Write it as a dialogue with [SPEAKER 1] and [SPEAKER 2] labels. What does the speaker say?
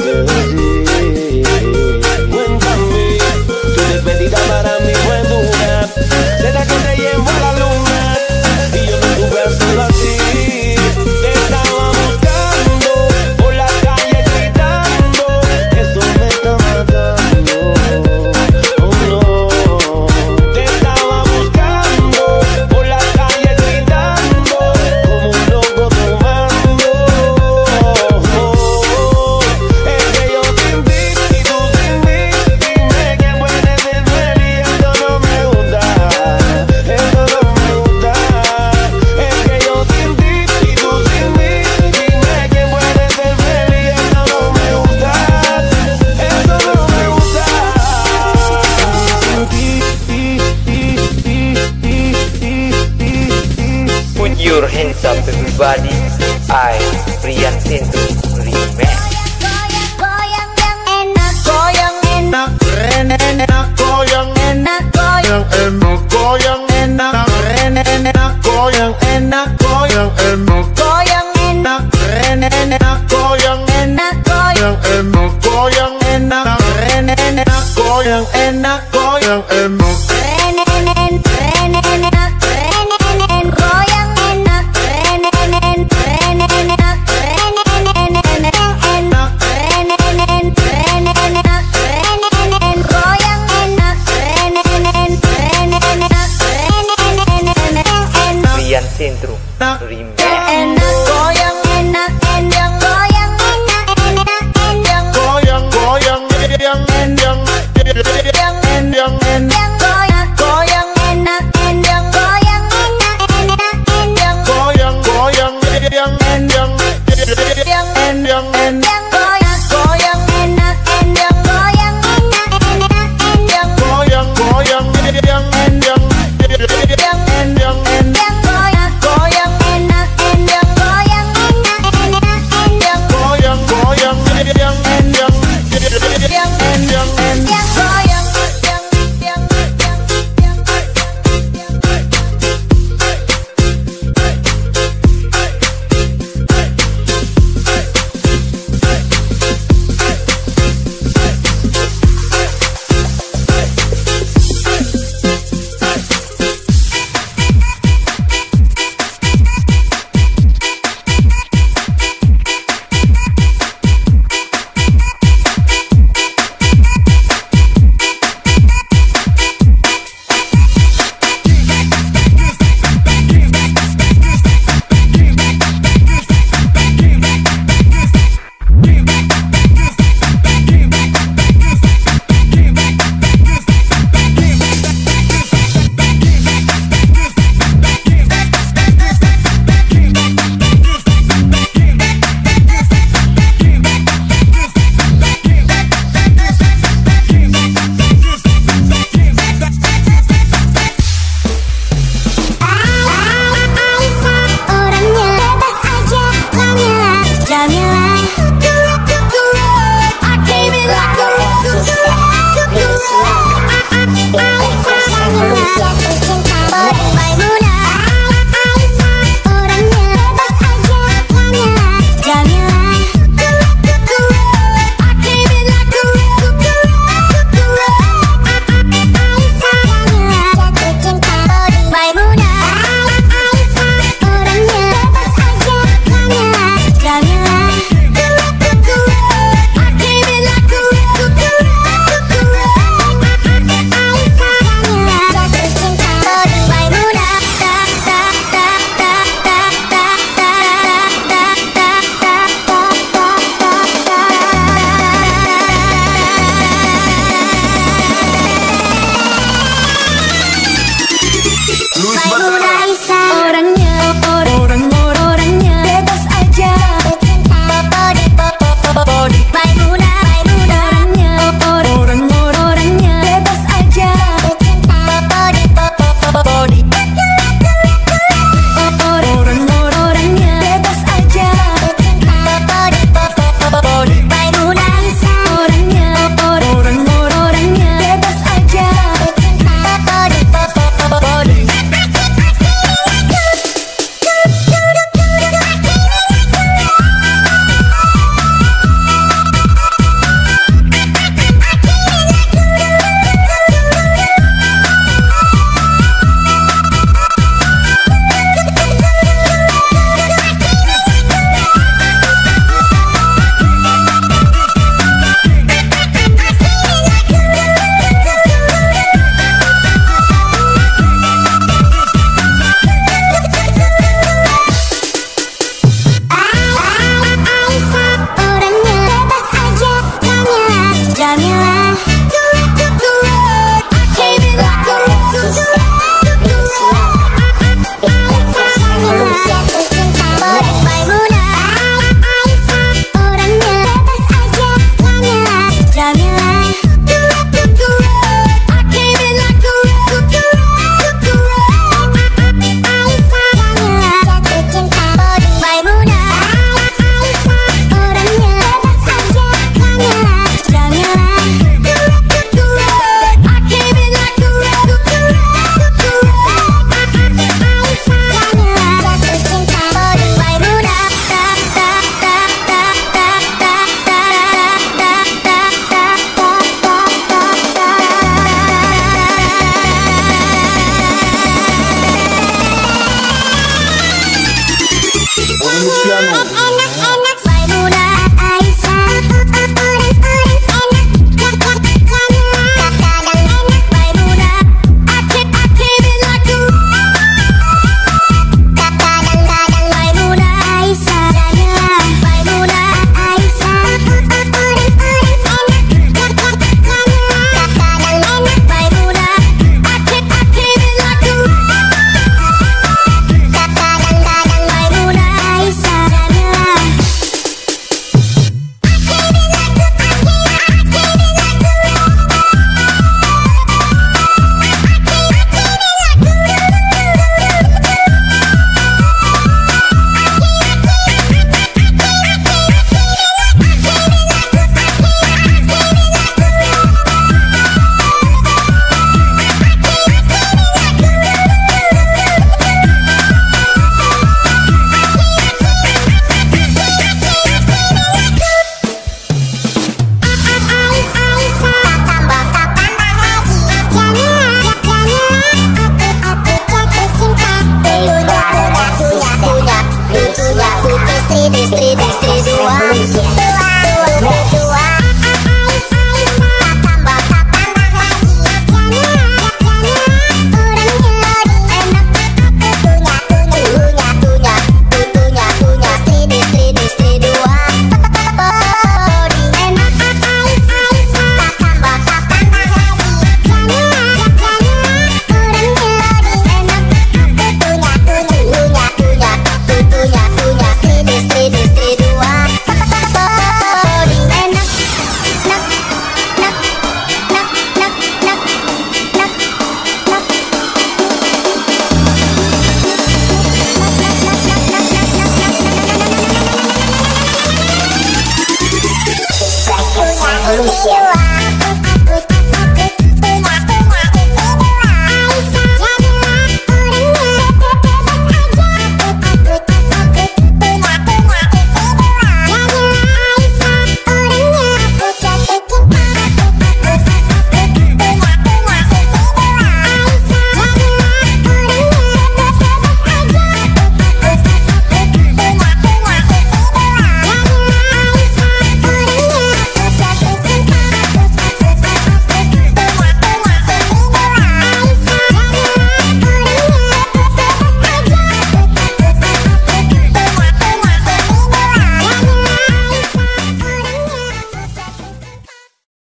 [SPEAKER 1] Ooh. Goyang Bye.